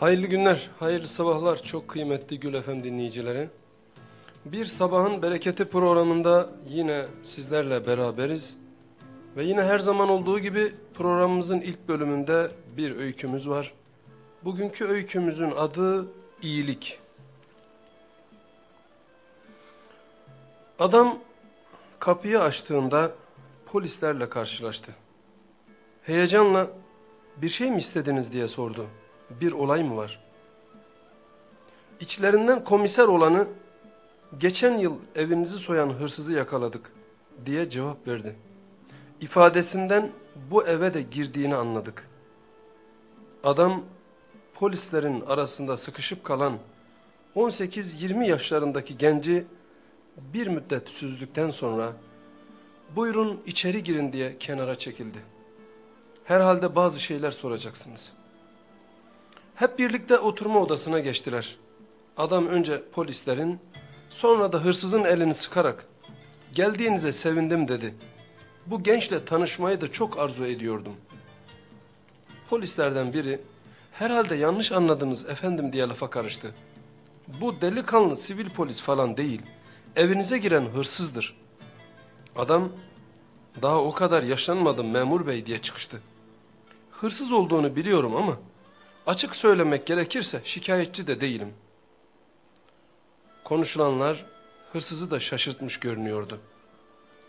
Hayırlı günler, hayırlı sabahlar çok kıymetli Gül Efem dinleyicileri. Bir sabahın bereketi programında yine sizlerle beraberiz. Ve yine her zaman olduğu gibi programımızın ilk bölümünde bir öykümüz var. Bugünkü öykümüzün adı iyilik. Adam kapıyı açtığında polislerle karşılaştı. Heyecanla bir şey mi istediniz diye sordu. Bir olay mı var? İçlerinden komiser olanı geçen yıl evinizi soyan hırsızı yakaladık diye cevap verdi. İfadesinden bu eve de girdiğini anladık. Adam polislerin arasında sıkışıp kalan 18-20 yaşlarındaki genci bir müddet süzdükten sonra buyurun içeri girin diye kenara çekildi. Herhalde bazı şeyler soracaksınız. Hep birlikte oturma odasına geçtiler. Adam önce polislerin sonra da hırsızın elini sıkarak geldiğinize sevindim dedi. Bu gençle tanışmayı da çok arzu ediyordum. Polislerden biri herhalde yanlış anladınız efendim diye lafa karıştı. Bu delikanlı sivil polis falan değil. Evinize giren hırsızdır. Adam daha o kadar yaşlanmadım memur bey diye çıkıştı. Hırsız olduğunu biliyorum ama açık söylemek gerekirse şikayetçi de değilim. Konuşulanlar hırsızı da şaşırtmış görünüyordu.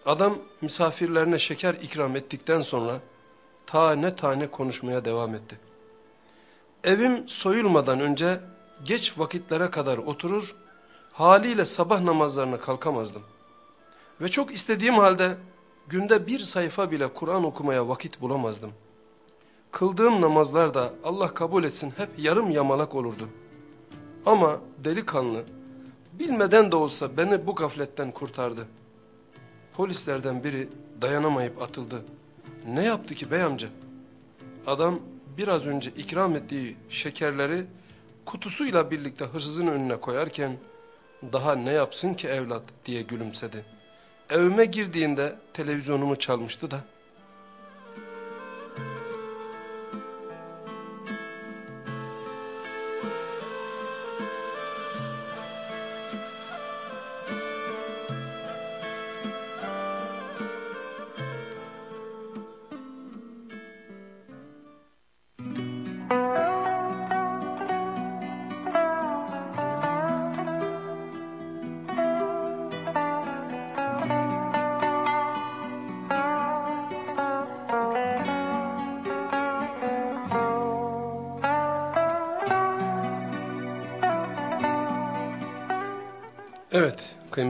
Adam misafirlerine şeker ikram ettikten sonra tane tane konuşmaya devam etti. Evim soyulmadan önce geç vakitlere kadar oturur, haliyle sabah namazlarına kalkamazdım. Ve çok istediğim halde günde bir sayfa bile Kur'an okumaya vakit bulamazdım. Kıldığım namazlar da Allah kabul etsin hep yarım yamalak olurdu. Ama delikanlı bilmeden de olsa beni bu gafletten kurtardı. Polislerden biri dayanamayıp atıldı. Ne yaptı ki bey amca? Adam biraz önce ikram ettiği şekerleri kutusuyla birlikte hırsızın önüne koyarken daha ne yapsın ki evlat diye gülümsedi. Evime girdiğinde televizyonumu çalmıştı da.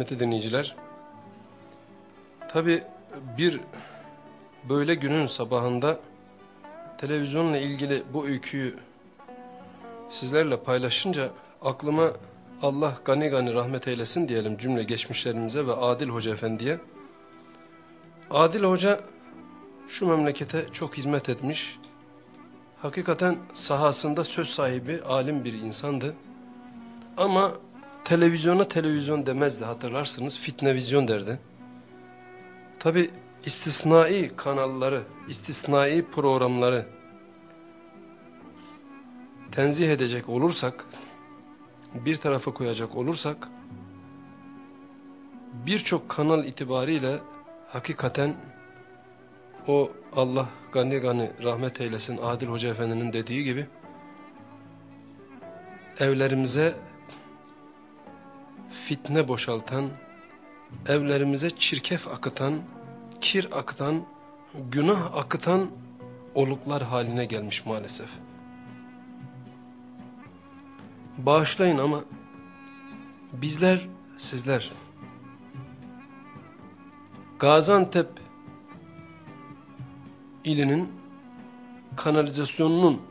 Kıymetli dinleyiciler. Tabi bir böyle günün sabahında televizyonla ilgili bu öyküyü sizlerle paylaşınca aklıma Allah gani gani rahmet eylesin diyelim cümle geçmişlerimize ve Adil Hoca Efendi'ye. Adil Hoca şu memlekete çok hizmet etmiş. Hakikaten sahasında söz sahibi alim bir insandı. Ama televizyona televizyon demezdi hatırlarsınız fitnevizyon derdi. Tabi istisnai kanalları, istisnai programları tenzih edecek olursak, bir tarafa koyacak olursak, birçok kanal itibariyle hakikaten o Allah gani gani rahmet eylesin Adil Hoca Efendi'nin dediği gibi evlerimize fitne boşaltan, evlerimize çirkef akıtan, kir akıtan, günah akıtan oluklar haline gelmiş maalesef. Bağışlayın ama bizler, sizler Gaziantep ilinin kanalizasyonunun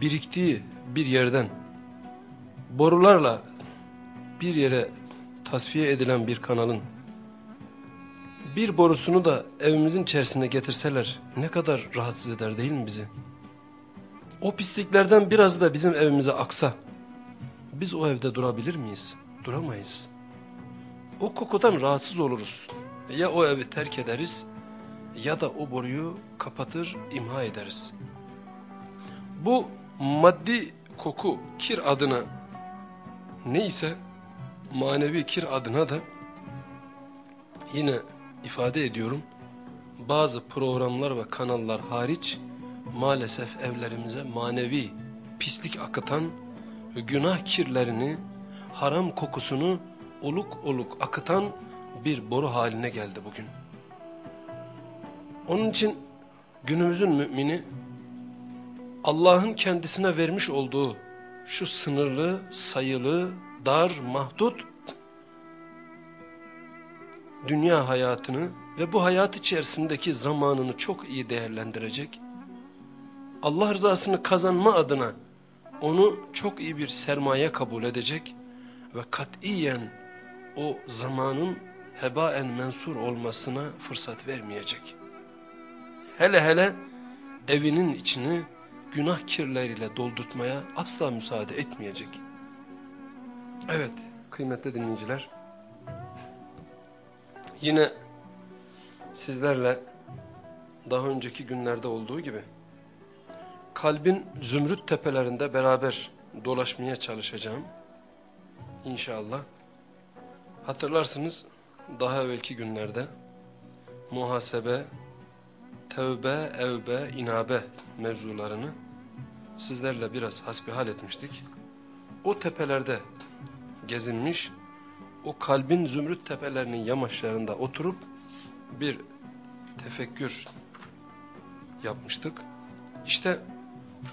biriktiği bir yerden borularla bir yere tasfiye edilen bir kanalın bir borusunu da evimizin içerisine getirseler ne kadar rahatsız eder değil mi bizi? O pisliklerden biraz da bizim evimize aksa biz o evde durabilir miyiz? Duramayız. O kokudan rahatsız oluruz. Ya o evi terk ederiz ya da o boruyu kapatır imha ederiz. Bu maddi koku, kir adına neyse manevi kir adına da yine ifade ediyorum bazı programlar ve kanallar hariç maalesef evlerimize manevi pislik akıtan günah kirlerini haram kokusunu oluk oluk akıtan bir boru haline geldi bugün. Onun için günümüzün mümini Allah'ın kendisine vermiş olduğu şu sınırlı, sayılı, dar, mahdut dünya hayatını ve bu hayat içerisindeki zamanını çok iyi değerlendirecek. Allah rızasını kazanma adına onu çok iyi bir sermaye kabul edecek ve katiyen o zamanın hebaen mensur olmasına fırsat vermeyecek. Hele hele evinin içini günah kirleriyle doldurtmaya asla müsaade etmeyecek. Evet kıymetli dinleyiciler. Yine sizlerle daha önceki günlerde olduğu gibi kalbin zümrüt tepelerinde beraber dolaşmaya çalışacağım. İnşallah. Hatırlarsınız daha evvelki günlerde muhasebe, tevbe, evbe, inabe mevzularını sizlerle biraz hasbihal etmiştik. O tepelerde gezinmiş, o kalbin zümrüt tepelerinin yamaçlarında oturup bir tefekkür yapmıştık. İşte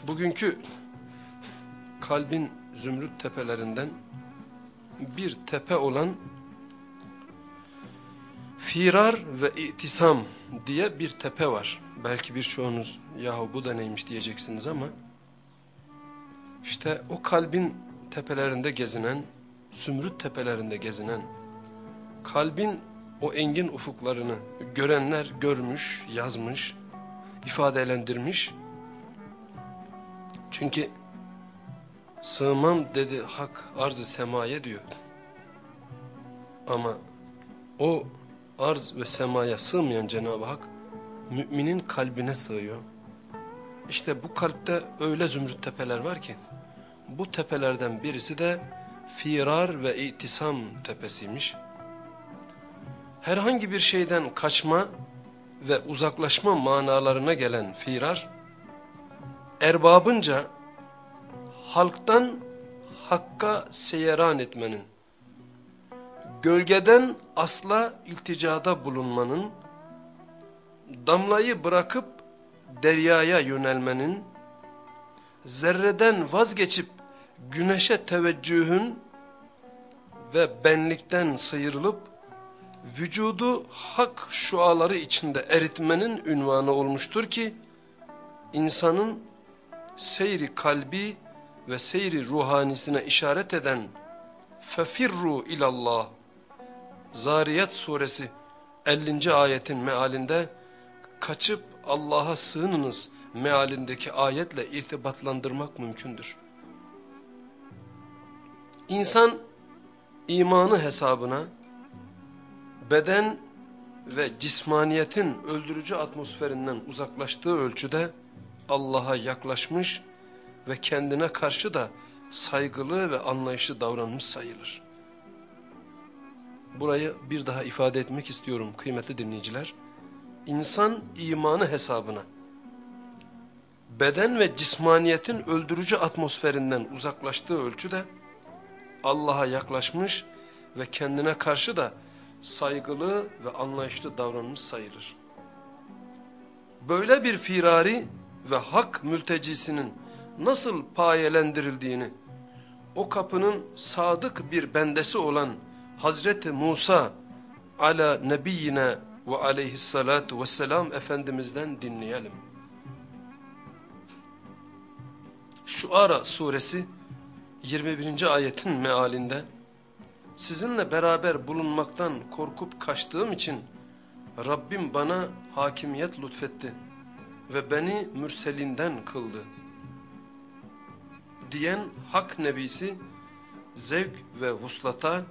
bugünkü kalbin zümrüt tepelerinden bir tepe olan Firar ve itisam diye bir tepe var. Belki birçoğunuz yahu bu da neymiş diyeceksiniz ama işte o kalbin tepelerinde gezinen, zümrüt tepelerinde gezinen, kalbin o engin ufuklarını görenler görmüş, yazmış, ifadelendirmiş. Çünkü sığmam dedi hak arz-ı semaya diyor. Ama o arz ve semaya sığmayan Cenab-ı Hak müminin kalbine sığıyor. İşte bu kalpte öyle zümrüt tepeler var ki bu tepelerden birisi de firar ve itisam tepesiymiş. Herhangi bir şeyden kaçma ve uzaklaşma manalarına gelen firar erbabınca halktan hakka seyeran etmenin gölgeden asla ilticada bulunmanın, damlayı bırakıp deryaya yönelmenin, zerreden vazgeçip güneşe teveccühün ve benlikten sıyrılıp vücudu hak şuaları içinde eritmenin ünvanı olmuştur ki insanın seyri kalbi ve seyri ruhanisine işaret eden fefirru ilallah Zariyat suresi 50. ayetin mealinde kaçıp Allah'a sığınınız mealindeki ayetle irtibatlandırmak mümkündür. İnsan imanı hesabına beden ve cismaniyetin öldürücü atmosferinden uzaklaştığı ölçüde Allah'a yaklaşmış ve kendine karşı da saygılı ve anlayışlı davranmış sayılır. Burayı bir daha ifade etmek istiyorum kıymetli dinleyiciler. İnsan imanı hesabına beden ve cismaniyetin öldürücü atmosferinden uzaklaştığı ölçüde Allah'a yaklaşmış ve kendine karşı da saygılı ve anlayışlı davranmış sayılır. Böyle bir firari ve hak mültecisinin nasıl payelendirildiğini, o kapının sadık bir bendesi olan Hazreti Musa ala nebiyyine ve aleyhissalatu vesselam Efendimiz'den dinleyelim. Şuara suresi 21. ayetin mealinde sizinle beraber bulunmaktan korkup kaçtığım için Rabbim bana hakimiyet lütfetti ve beni mürselinden kıldı. Diyen hak nebisi zevk ve vuslata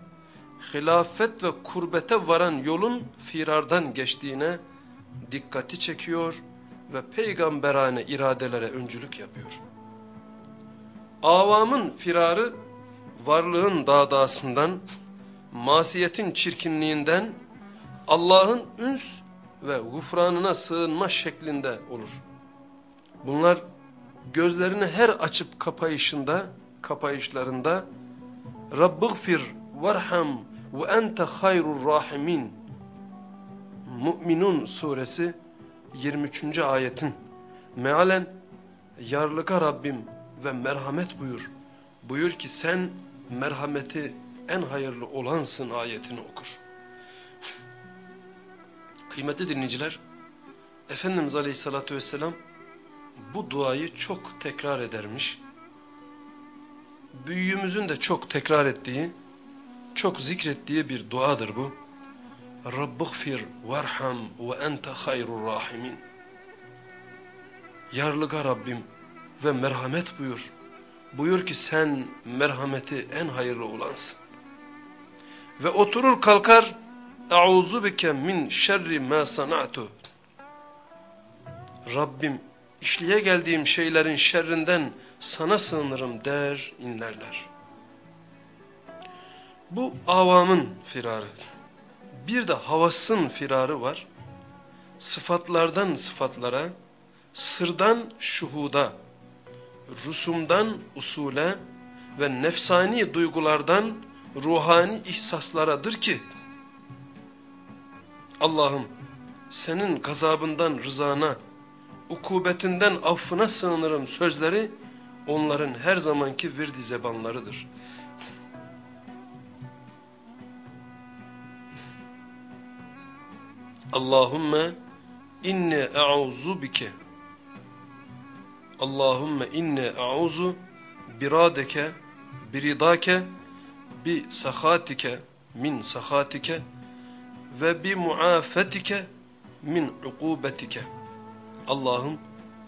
hilafet ve kurbete varan yolun firardan geçtiğine dikkati çekiyor ve peygamberane iradelere öncülük yapıyor. Avamın firarı varlığın dağdağısından, masiyetin çirkinliğinden, Allah'ın üns ve gufranına sığınma şeklinde olur. Bunlar gözlerini her açıp kapayışında, kapayışlarında Rabbıgfir varham ve ente hayrur rahimin Mü'minun suresi 23. ayetin mealen yarlıka Rabbim ve merhamet buyur. Buyur ki sen merhameti en hayırlı olansın ayetini okur. Kıymetli dinleyiciler, Efendimiz Aleyhisselatü Vesselam bu duayı çok tekrar edermiş. Büyüğümüzün de çok tekrar ettiği, çok zikrettiği bir duadır bu. Rabbighfir varham ve ente hayrur rahimin. Yarlıga Rabbim ve merhamet buyur. Buyur ki sen merhameti en hayırlı olansın. Ve oturur kalkar Euzu bike min şerri ma sana'tu. Rabbim işliğe geldiğim şeylerin şerrinden sana sığınırım der inlerler. Bu avamın firarı. Bir de havasın firarı var. Sıfatlardan sıfatlara, sırdan şuhuda, rusumdan usule ve nefsani duygulardan ruhani ihsaslaradır ki, Allah'ım senin gazabından rızana, ukubetinden affına sığınırım sözleri onların her zamanki virdi zebanlarıdır. Allahümme inni e'uzu bike Allahümme inni e'uzu biradeke biridake bi sahatike min sahatike ve bi muafetike min ukubetike. Allah'ım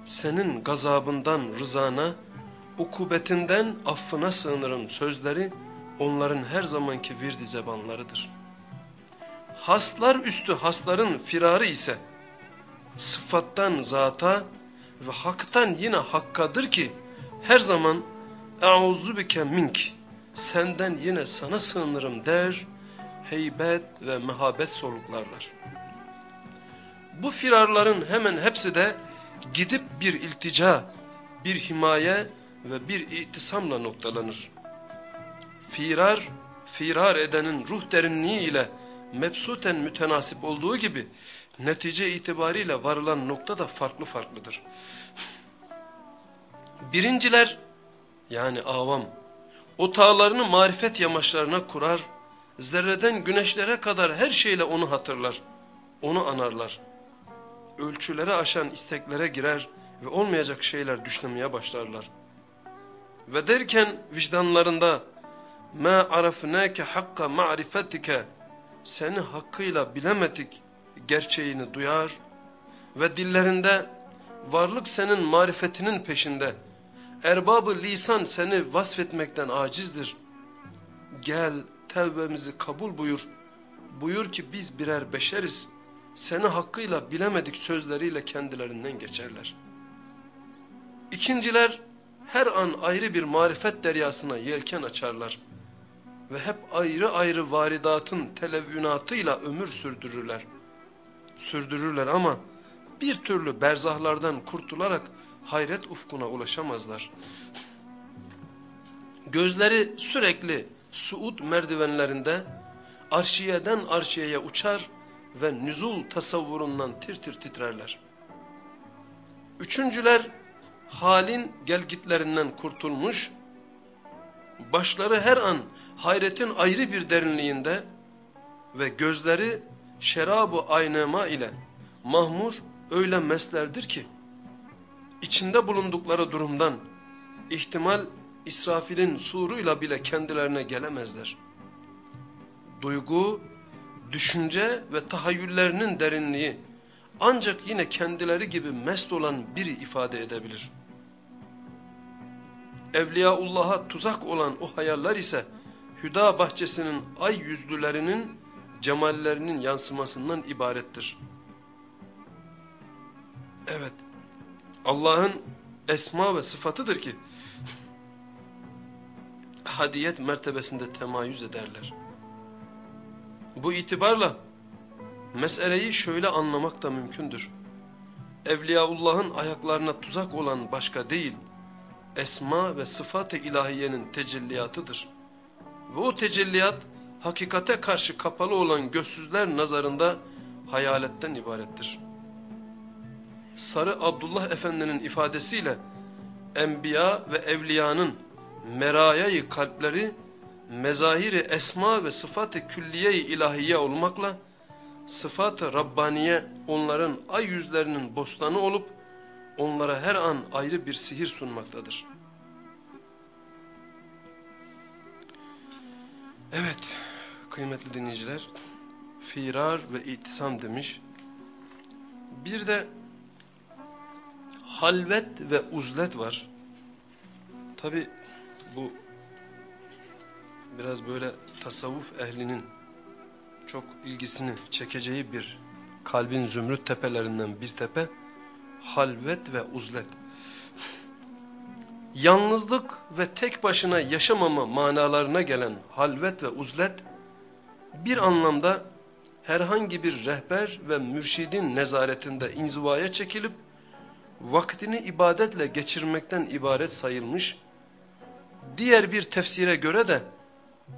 senin gazabından rızana, ukubetinden affına sığınırım sözleri onların her zamanki virdi zebanlarıdır. Haslar üstü hasların firarı ise sıfattan zata ve haktan yine hakkadır ki her zaman e'uzu bike mink senden yine sana sığınırım der heybet ve mehabet soluklarlar. Bu firarların hemen hepsi de gidip bir iltica, bir himaye ve bir itisamla noktalanır. Firar, firar edenin ruh derinliği ile mebsuten mütenasip olduğu gibi netice itibariyle varılan nokta da farklı farklıdır. Birinciler yani avam otağlarını marifet yamaçlarına kurar zerreden güneşlere kadar her şeyle onu hatırlar, onu anarlar. Ölçülere aşan isteklere girer ve olmayacak şeyler düşünmeye başlarlar. Ve derken vicdanlarında مَا عَرَفْنَاكَ hakka مَعْرِفَتِكَ Seni hakkıyla bilemedik gerçeğini duyar ve dillerinde varlık senin marifetinin peşinde. Erbabı lisan seni vasfetmekten acizdir. Gel tevbemizi kabul buyur. Buyur ki biz birer beşeriz. Seni hakkıyla bilemedik sözleriyle kendilerinden geçerler. İkinciler her an ayrı bir marifet deryasına yelken açarlar. Ve hep ayrı ayrı varidatın televünatıyla ömür sürdürürler. Sürdürürler ama bir türlü berzahlardan kurtularak hayret ufkuna ulaşamazlar. Gözleri sürekli suud merdivenlerinde arşiyeden arşiyeye uçar ve nüzul tasavvurundan tir tir titrerler. Üçüncüler halin gelgitlerinden kurtulmuş, başları her an hayretin ayrı bir derinliğinde ve gözleri şerab-ı aynema ile mahmur öyle meslerdir ki, içinde bulundukları durumdan ihtimal İsrafil'in suruyla bile kendilerine gelemezler. Duygu, düşünce ve tahayyüllerinin derinliği ancak yine kendileri gibi mest olan biri ifade edebilir. Evliyaullah'a tuzak olan o hayaller ise hüda bahçesinin ay yüzlülerinin cemallerinin yansımasından ibarettir. Evet, Allah'ın esma ve sıfatıdır ki hadiyet mertebesinde temayüz ederler. Bu itibarla meseleyi şöyle anlamak da mümkündür. Evliyaullah'ın ayaklarına tuzak olan başka değil, esma ve sıfat-ı ilahiyenin tecelliyatıdır. Ve o tecelliyat hakikate karşı kapalı olan gözsüzler nazarında hayaletten ibarettir. Sarı Abdullah Efendi'nin ifadesiyle enbiya ve evliyanın merayayı kalpleri mezahiri esma ve sıfat-ı külliye-i ilahiye olmakla sıfat-ı Rabbaniye onların ay yüzlerinin bostanı olup onlara her an ayrı bir sihir sunmaktadır. Evet kıymetli dinleyiciler firar ve itisam demiş. Bir de halvet ve uzlet var. Tabi bu biraz böyle tasavvuf ehlinin çok ilgisini çekeceği bir kalbin zümrüt tepelerinden bir tepe halvet ve uzlet. Yalnızlık ve tek başına yaşamama manalarına gelen halvet ve uzlet bir anlamda herhangi bir rehber ve mürşidin nezaretinde inzivaya çekilip vaktini ibadetle geçirmekten ibaret sayılmış. Diğer bir tefsire göre de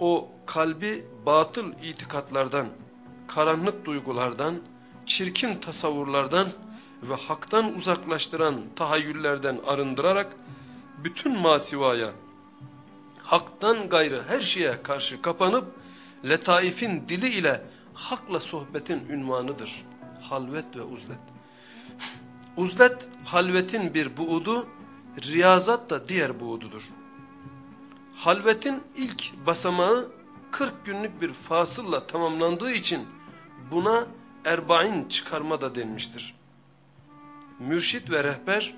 o kalbi batıl itikatlardan, karanlık duygulardan, çirkin tasavvurlardan ve haktan uzaklaştıran tahayyüllerden arındırarak bütün masivaya, haktan gayrı her şeye karşı kapanıp letaifin dili ile hakla sohbetin ünvanıdır. Halvet ve uzlet. Uzlet halvetin bir buudu, riyazat da diğer buududur. Halvetin ilk basamağı 40 günlük bir fasılla tamamlandığı için buna erbain çıkarma da denmiştir. Mürşit ve rehber,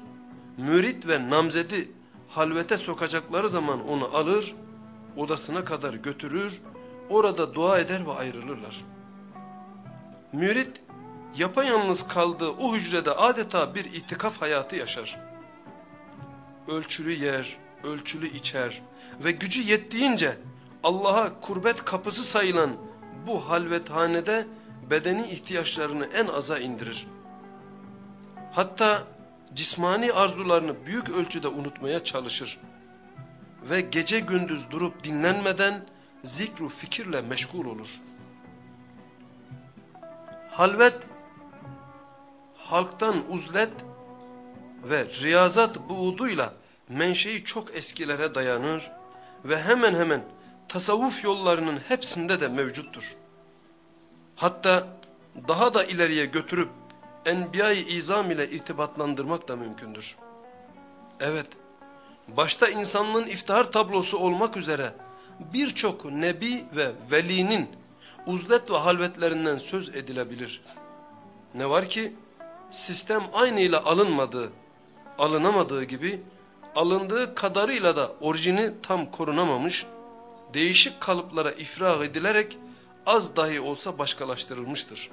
mürit ve namzedi halvete sokacakları zaman onu alır, odasına kadar götürür, orada dua eder ve ayrılırlar. Mürit yapayalnız kaldığı o hücrede adeta bir itikaf hayatı yaşar. Ölçülü yer, ölçülü içer ve gücü yettiğince Allah'a kurbet kapısı sayılan bu halvethanede bedeni ihtiyaçlarını en aza indirir. Hatta cismani arzularını büyük ölçüde unutmaya çalışır. Ve gece gündüz durup dinlenmeden zikru fikirle meşgul olur. Halvet, halktan uzlet ve riyazat buğduyla menşei çok eskilere dayanır ve hemen hemen tasavvuf yollarının hepsinde de mevcuttur. Hatta daha da ileriye götürüp Enbiya-i İzam ile irtibatlandırmak da mümkündür. Evet, başta insanlığın iftihar tablosu olmak üzere birçok nebi ve velinin uzlet ve halvetlerinden söz edilebilir. Ne var ki sistem aynıyla alınmadığı, alınamadığı gibi alındığı kadarıyla da orijini tam korunamamış, değişik kalıplara ifrag edilerek az dahi olsa başkalaştırılmıştır.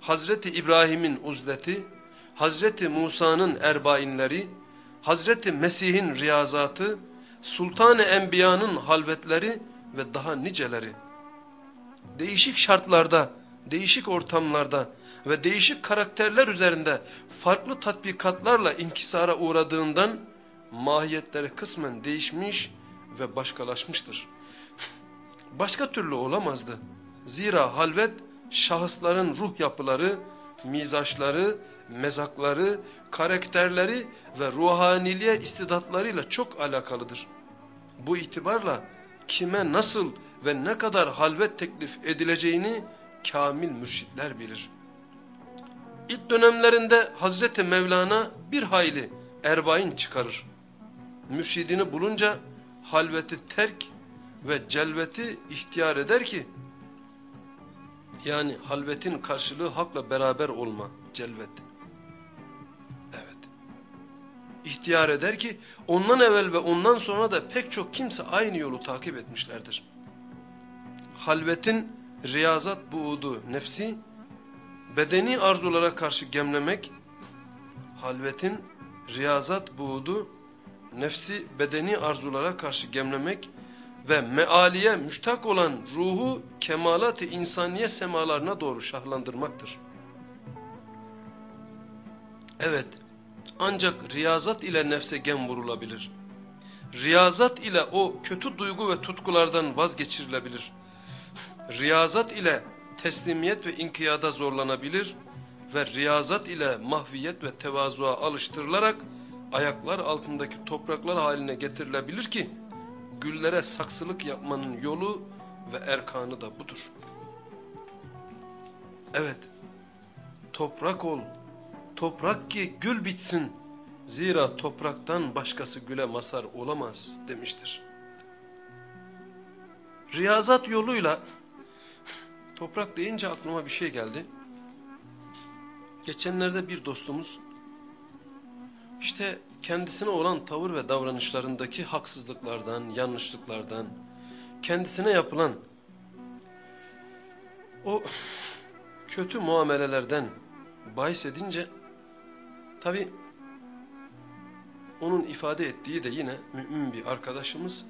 Hazreti İbrahim'in uzleti, Hazreti Musa'nın erbainleri, Hazreti Mesih'in riyazatı, Sultan-ı Enbiya'nın halvetleri ve daha niceleri. Değişik şartlarda, değişik ortamlarda ve değişik karakterler üzerinde farklı tatbikatlarla inkisara uğradığından mahiyetleri kısmen değişmiş ve başkalaşmıştır. Başka türlü olamazdı. Zira halvet şahısların ruh yapıları, mizaçları, mezakları, karakterleri ve ruhaniliğe istidatlarıyla çok alakalıdır. Bu itibarla kime nasıl ve ne kadar halvet teklif edileceğini kamil mürşitler bilir. İlk dönemlerinde Hazreti Mevlana bir hayli erbain çıkarır. Mürşidini bulunca halveti terk ve celveti ihtiyar eder ki yani halvetin karşılığı hakla beraber olma, celvet. İhtiyar eder ki ondan evvel ve ondan sonra da pek çok kimse aynı yolu takip etmişlerdir. Halvetin riyazat buğdu nefsi, bedeni arzulara karşı gemlemek, halvetin riyazat buğdu nefsi bedeni arzulara karşı gemlemek ve mealiye müştak olan ruhu kemalat-ı insaniye semalarına doğru şahlandırmaktır. Evet, ancak riyazat ile nefse gem vurulabilir. Riyazat ile o kötü duygu ve tutkulardan vazgeçirilebilir. Riyazat ile teslimiyet ve inkiyada zorlanabilir ve riyazat ile mahviyet ve tevazuğa alıştırılarak ayaklar altındaki topraklar haline getirilebilir ki güllere saksılık yapmanın yolu ve erkanı da budur. Evet, toprak ol, toprak ki gül bitsin, zira topraktan başkası güle masar olamaz demiştir. Riyazat yoluyla, toprak deyince aklıma bir şey geldi. Geçenlerde bir dostumuz, işte kendisine olan tavır ve davranışlarındaki haksızlıklardan, yanlışlıklardan, kendisine yapılan o kötü muamelelerden bahis edince, tabi onun ifade ettiği de yine mümin bir arkadaşımız,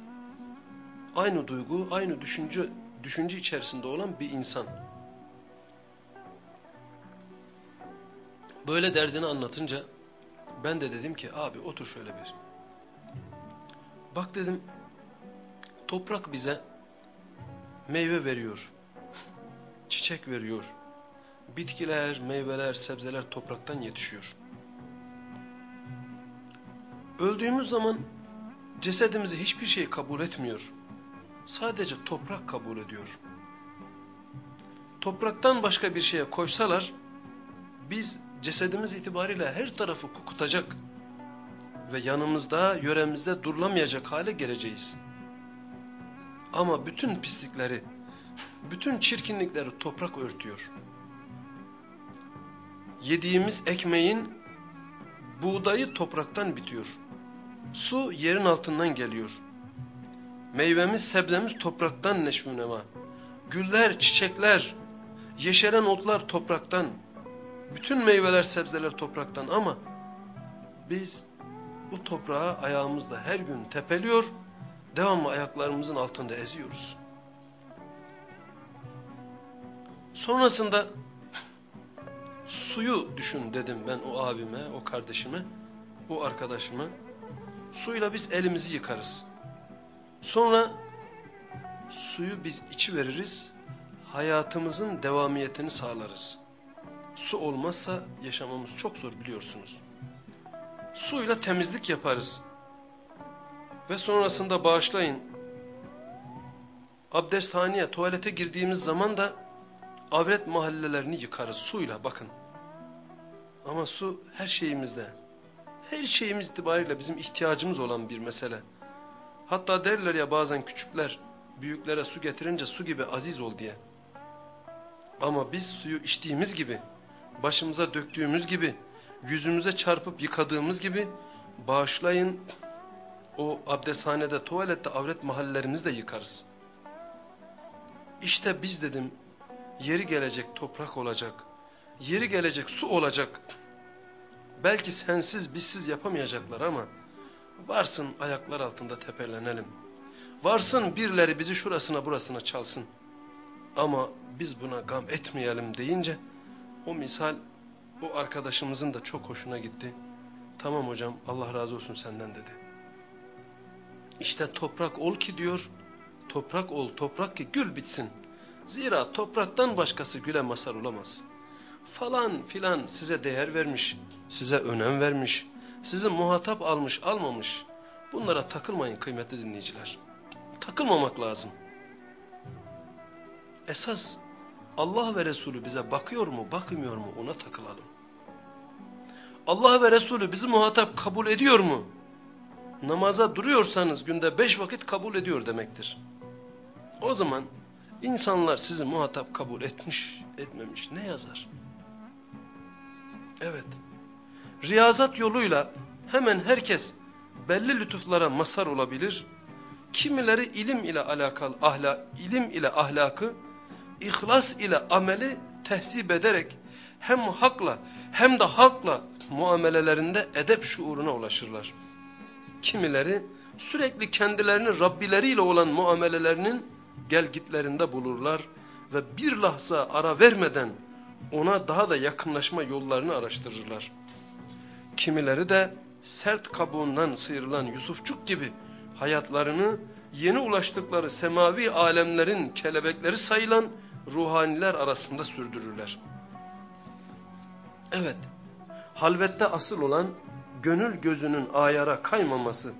aynı duygu, aynı düşünce, düşünce içerisinde olan bir insan. Böyle derdini anlatınca, ben de dedim ki abi otur şöyle bir. Bak dedim toprak bize meyve veriyor. Çiçek veriyor. Bitkiler, meyveler, sebzeler topraktan yetişiyor. Öldüğümüz zaman cesedimizi hiçbir şey kabul etmiyor. Sadece toprak kabul ediyor. Topraktan başka bir şeye koysalar biz cesedimiz itibariyle her tarafı kokutacak ve yanımızda, yöremizde durulamayacak hale geleceğiz. Ama bütün pislikleri, bütün çirkinlikleri toprak örtüyor. Yediğimiz ekmeğin buğdayı topraktan bitiyor. Su yerin altından geliyor. Meyvemiz, sebzemiz topraktan neşvünema. Güller, çiçekler, yeşeren otlar topraktan. Bütün meyveler, sebzeler topraktan ama biz bu toprağı ayağımızla her gün tepeliyor, devamlı ayaklarımızın altında eziyoruz. Sonrasında suyu düşün dedim ben o abime, o kardeşime, o arkadaşıma. Suyla biz elimizi yıkarız. Sonra suyu biz içi veririz, hayatımızın devamiyetini sağlarız. Su olmazsa yaşamamız çok zor biliyorsunuz. Suyla temizlik yaparız. Ve sonrasında bağışlayın. Abdesthaneye, tuvalete girdiğimiz zaman da avret mahallelerini yıkarız suyla bakın. Ama su her şeyimizde. Her şeyimiz itibariyle bizim ihtiyacımız olan bir mesele. Hatta derler ya bazen küçükler büyüklere su getirince su gibi aziz ol diye. Ama biz suyu içtiğimiz gibi başımıza döktüğümüz gibi, yüzümüze çarpıp yıkadığımız gibi bağışlayın o abdesthanede, tuvalette, avret mahallelerimizi de yıkarız. İşte biz dedim, yeri gelecek toprak olacak, yeri gelecek su olacak. Belki sensiz, bizsiz yapamayacaklar ama varsın ayaklar altında tepelenelim. Varsın birileri bizi şurasına burasına çalsın. Ama biz buna gam etmeyelim deyince o misal o arkadaşımızın da çok hoşuna gitti. Tamam hocam Allah razı olsun senden dedi. İşte toprak ol ki diyor. Toprak ol toprak ki gül bitsin. Zira topraktan başkası güle masar olamaz. Falan filan size değer vermiş, size önem vermiş, sizi muhatap almış almamış. Bunlara takılmayın kıymetli dinleyiciler. Takılmamak lazım. Esas Allah ve Resulü bize bakıyor mu bakmıyor mu ona takılalım. Allah ve Resulü bizi muhatap kabul ediyor mu? Namaza duruyorsanız günde beş vakit kabul ediyor demektir. O zaman insanlar sizi muhatap kabul etmiş etmemiş ne yazar? Evet. Riyazat yoluyla hemen herkes belli lütuflara masar olabilir. Kimileri ilim ile alakalı ahla, ilim ile ahlakı ihlas ile ameli tehsip ederek hem hakla hem de hakla muamelelerinde edep şuuruna ulaşırlar. Kimileri sürekli kendilerini Rabbileriyle olan muamelelerinin gelgitlerinde bulurlar ve bir lahza ara vermeden ona daha da yakınlaşma yollarını araştırırlar. Kimileri de sert kabuğundan sıyrılan Yusufçuk gibi hayatlarını yeni ulaştıkları semavi alemlerin kelebekleri sayılan ruhaniler arasında sürdürürler. Evet, halvette asıl olan gönül gözünün ayara kaymaması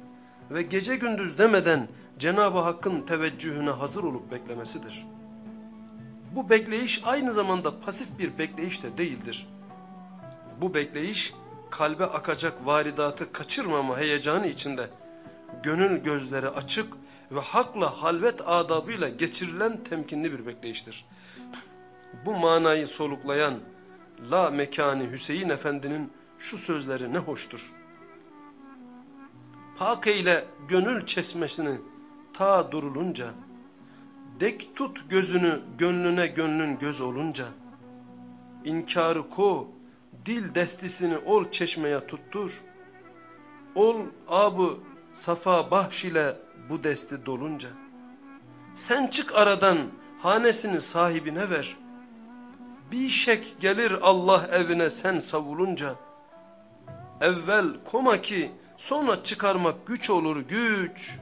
ve gece gündüz demeden Cenab-ı Hakk'ın teveccühüne hazır olup beklemesidir. Bu bekleyiş aynı zamanda pasif bir bekleyiş de değildir. Bu bekleyiş kalbe akacak varidatı kaçırmama heyecanı içinde gönül gözleri açık ve hakla halvet adabıyla geçirilen temkinli bir bekleyiştir. Bu manayı soluklayan La Mekani Hüseyin Efendi'nin şu sözleri ne hoştur. Pak eyle gönül çesmesini ta durulunca, dek tut gözünü gönlüne gönlün göz olunca, inkarı ko, dil destisini ol çeşmeye tuttur, ol abı safa bahş ile bu desti dolunca, sen çık aradan hanesini sahibine ver, bir şek gelir Allah evine sen savulunca, evvel koma ki sonra çıkarmak güç olur güç,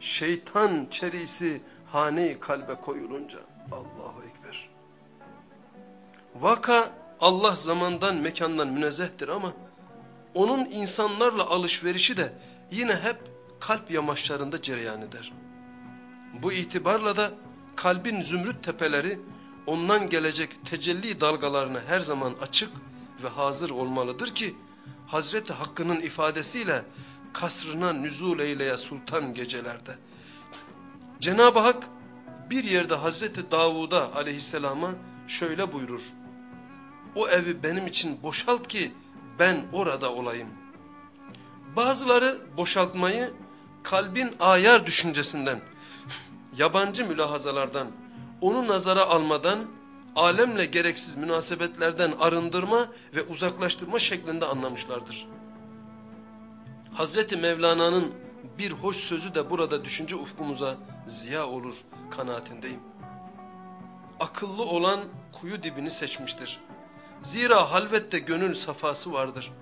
şeytan çerisi hane kalbe koyulunca, Allahu Ekber. Vaka Allah zamandan mekandan münezzehtir ama onun insanlarla alışverişi de yine hep kalp yamaçlarında cereyan eder. Bu itibarla da kalbin zümrüt tepeleri ondan gelecek tecelli dalgalarına her zaman açık ve hazır olmalıdır ki Hazreti Hakk'ın ifadesiyle kasrına nüzul eyleye sultan gecelerde. Cenab-ı Hak bir yerde Hazreti Davud'a aleyhisselama şöyle buyurur. O evi benim için boşalt ki ben orada olayım. Bazıları boşaltmayı kalbin ayar düşüncesinden, yabancı mülahazalardan, onu nazara almadan, alemle gereksiz münasebetlerden arındırma ve uzaklaştırma şeklinde anlamışlardır. Hazreti Mevlana'nın bir hoş sözü de burada düşünce ufkumuza ziya olur kanaatindeyim. Akıllı olan kuyu dibini seçmiştir. Zira halvette gönül safası vardır.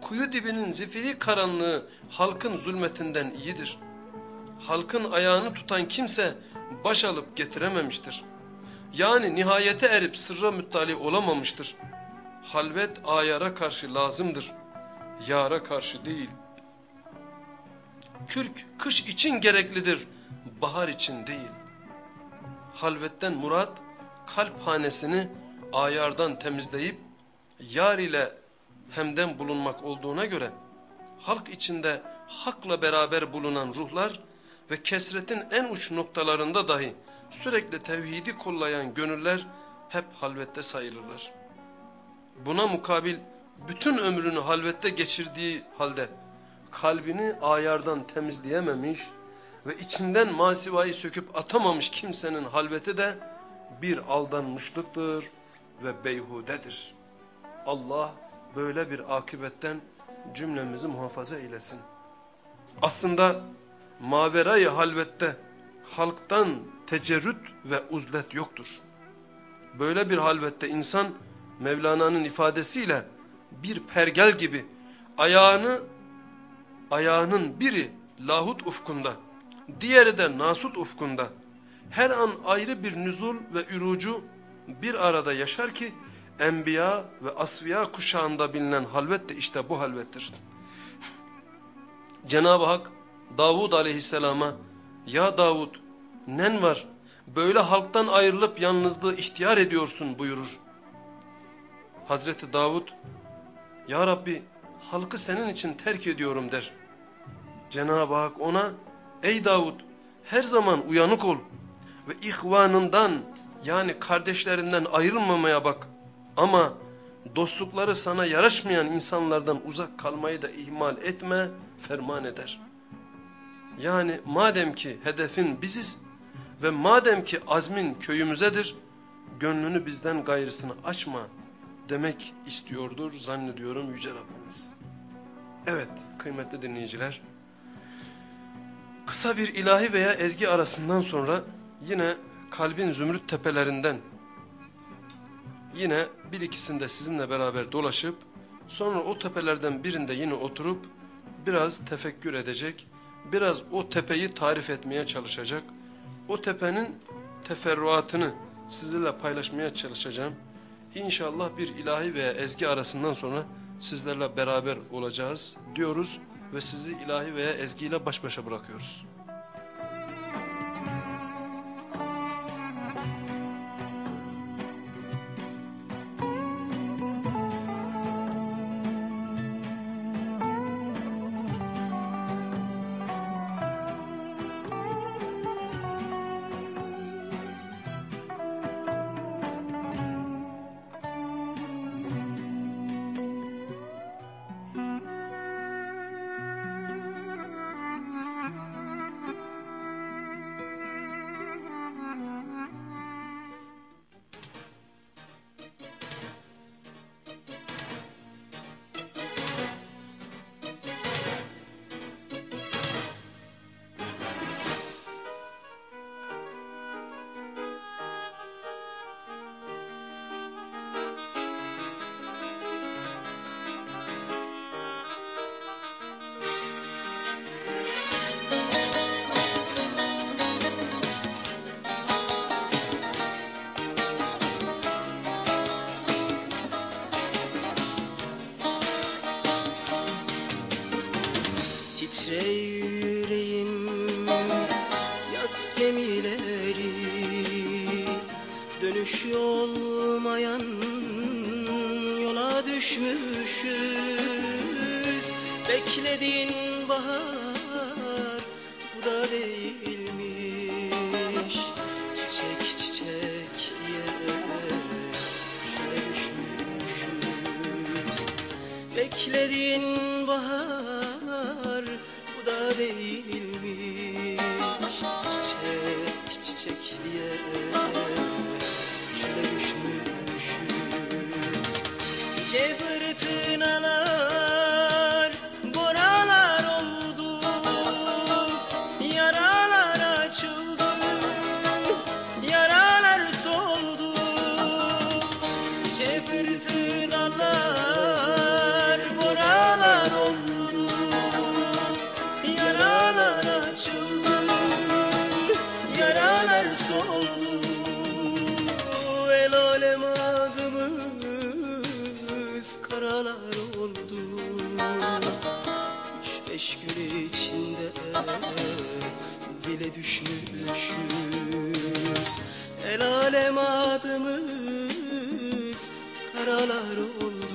Kuyu dibinin zifiri karanlığı halkın zulmetinden iyidir. Halkın ayağını tutan kimse baş alıp getirememiştir. Yani nihayete erip sırra müttali olamamıştır. Halvet ayara karşı lazımdır. Yara karşı değil. Kürk kış için gereklidir, bahar için değil. Halvetten murat kalp hanesini ayardan temizleyip yar ile hemden bulunmak olduğuna göre halk içinde hakla beraber bulunan ruhlar ve kesretin en uç noktalarında dahi sürekli tevhidi kollayan gönüller hep halvette sayılırlar. Buna mukabil bütün ömrünü halvette geçirdiği halde kalbini ayardan temizleyememiş ve içinden masivayı söküp atamamış kimsenin halveti de bir aldanmışlıktır ve beyhudedir. Allah böyle bir akibetten cümlemizi muhafaza eylesin. Aslında maverayı halvette halktan tecerrüt ve uzlet yoktur. Böyle bir halvette insan Mevlana'nın ifadesiyle bir pergel gibi ayağını ayağının biri lahut ufkunda, diğeri de nasut ufkunda her an ayrı bir nüzul ve ürucu bir arada yaşar ki enbiya ve asfiya kuşağında bilinen halvet de işte bu halvettir. Cenab-ı Hak Davud aleyhisselama ya Davud nen var böyle halktan ayrılıp yalnızlığı ihtiyar ediyorsun buyurur. Hazreti Davud ya Rabbi halkı senin için terk ediyorum der. Cenab-ı Hak ona ey Davud her zaman uyanık ol ve ihvanından yani kardeşlerinden ayrılmamaya bak. Ama dostlukları sana yaraşmayan insanlardan uzak kalmayı da ihmal etme, ferman eder. Yani madem ki hedefin biziz ve madem ki azmin köyümüzedir, gönlünü bizden gayrısını açma demek istiyordur zannediyorum Yüce Rabbimiz. Evet kıymetli dinleyiciler, Kısa bir ilahi veya ezgi arasından sonra yine kalbin zümrüt tepelerinden yine bir ikisinde sizinle beraber dolaşıp sonra o tepelerden birinde yine oturup biraz tefekkür edecek, biraz o tepeyi tarif etmeye çalışacak, o tepenin teferruatını sizinle paylaşmaya çalışacağım. İnşallah bir ilahi veya ezgi arasından sonra sizlerle beraber olacağız diyoruz ve sizi ilahi veya ezgiyle baş başa bırakıyoruz. Nice fırtınalar boralar oldu Yaralar açıldı Yaralar soldu. El alem adımız karalar oldu. Üç beş gün içinde dile düşmüşüz. El alem adımız karalar oldu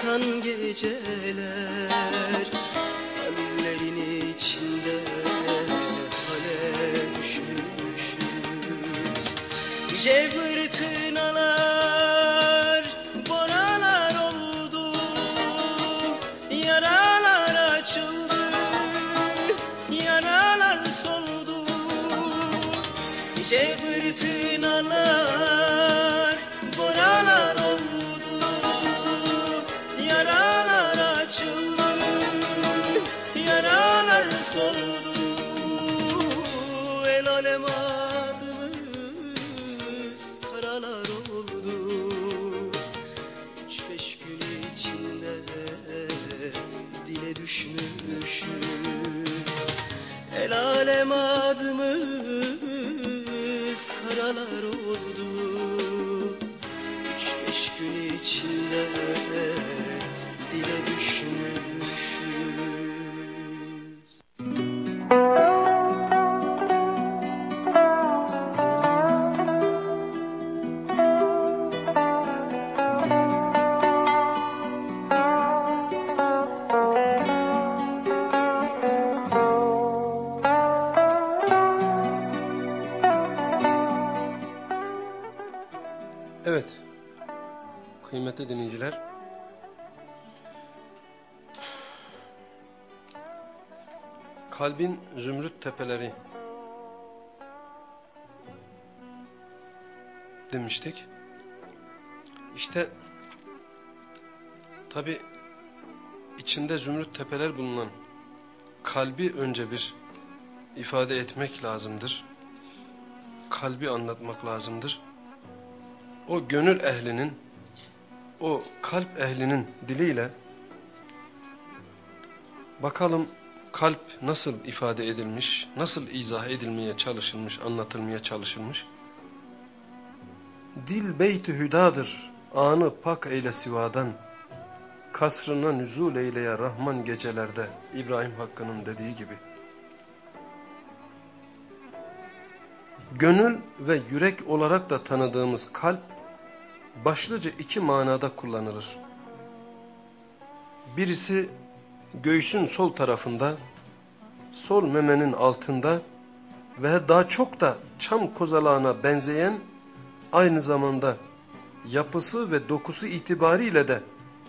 vatan geceler Hallerin içinde hale düşmüşüz. Nice fırtınalar demiştik. İşte tabi içinde zümrüt tepeler bulunan kalbi önce bir ifade etmek lazımdır. Kalbi anlatmak lazımdır o gönül ehlinin, o kalp ehlinin diliyle bakalım kalp nasıl ifade edilmiş, nasıl izah edilmeye çalışılmış, anlatılmaya çalışılmış. Dil beyti hüdadır, anı pak eyle sivadan, kasrına nüzul eyleye Rahman gecelerde İbrahim Hakkı'nın dediği gibi. Gönül ve yürek olarak da tanıdığımız kalp, başlıca iki manada kullanılır. Birisi göğsün sol tarafında, sol memenin altında ve daha çok da çam kozalağına benzeyen aynı zamanda yapısı ve dokusu itibariyle de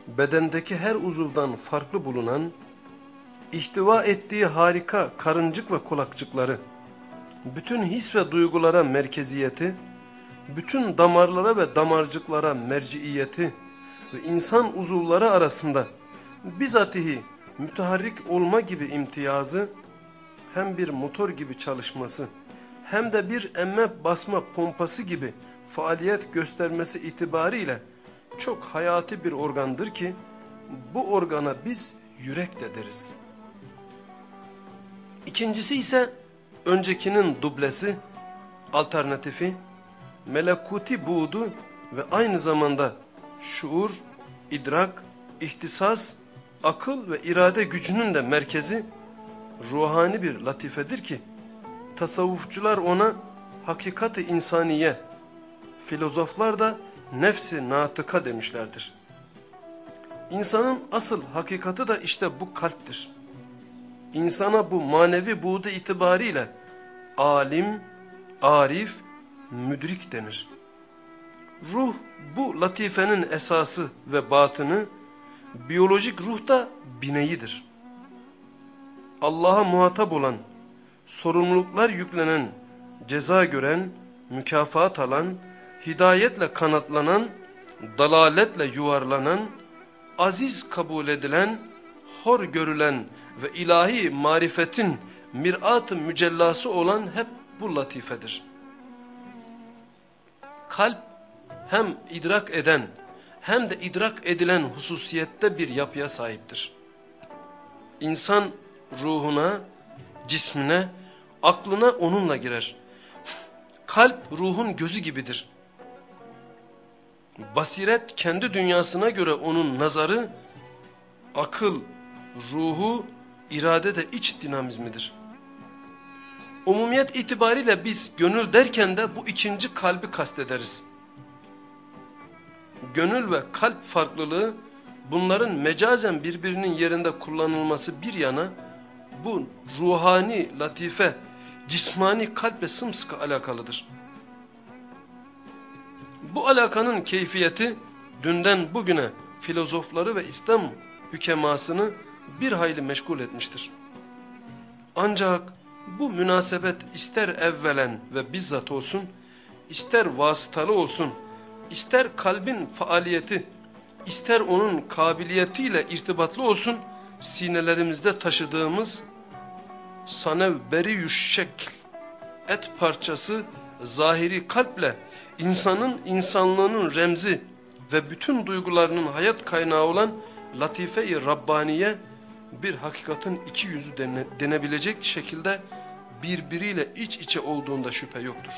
bedendeki her uzuvdan farklı bulunan, ihtiva ettiği harika karıncık ve kulakçıkları, bütün his ve duygulara merkeziyeti, bütün damarlara ve damarcıklara merciiyeti ve insan uzuvları arasında bizatihi müteharrik olma gibi imtiyazı hem bir motor gibi çalışması hem de bir emme basma pompası gibi faaliyet göstermesi itibariyle çok hayati bir organdır ki bu organa biz yürek de deriz. İkincisi ise öncekinin dublesi, alternatifi, melekuti buğdu ve aynı zamanda şuur, idrak, ihtisas, akıl ve irade gücünün de merkezi ruhani bir latifedir ki tasavvufçular ona hakikati insaniye, filozoflar da nefsi natıka demişlerdir. İnsanın asıl hakikati de işte bu kalptir. İnsana bu manevi buğdu itibariyle alim, arif, müdrik denir. Ruh bu latifenin esası ve batını, biyolojik ruh da bineyidir. Allah'a muhatap olan, sorumluluklar yüklenen, ceza gören, mükafat alan, hidayetle kanatlanan, dalaletle yuvarlanan, aziz kabul edilen, hor görülen ve ilahi marifetin mirat-ı mücellası olan hep bu latifedir. Kalp hem idrak eden hem de idrak edilen hususiyette bir yapıya sahiptir. İnsan ruhuna, cismine, aklına onunla girer. Kalp ruhun gözü gibidir. Basiret kendi dünyasına göre onun nazarı, akıl, ruhu, irade de iç dinamizmidir. Umumiyet itibariyle biz gönül derken de bu ikinci kalbi kastederiz. Gönül ve kalp farklılığı bunların mecazen birbirinin yerinde kullanılması bir yana bu ruhani latife, cismani kalple sımsıkı alakalıdır. Bu alakanın keyfiyeti dünden bugüne filozofları ve İslam hükemasını bir hayli meşgul etmiştir. Ancak bu münasebet ister evvelen ve bizzat olsun, ister vasıtalı olsun, ister kalbin faaliyeti, ister onun kabiliyetiyle irtibatlı olsun, sinelerimizde taşıdığımız sanev beri şekl, et parçası zahiri kalple insanın insanlığının remzi ve bütün duygularının hayat kaynağı olan latife-i Rabbaniye bir hakikatin iki yüzü dene, denebilecek şekilde birbiriyle iç içe olduğunda şüphe yoktur.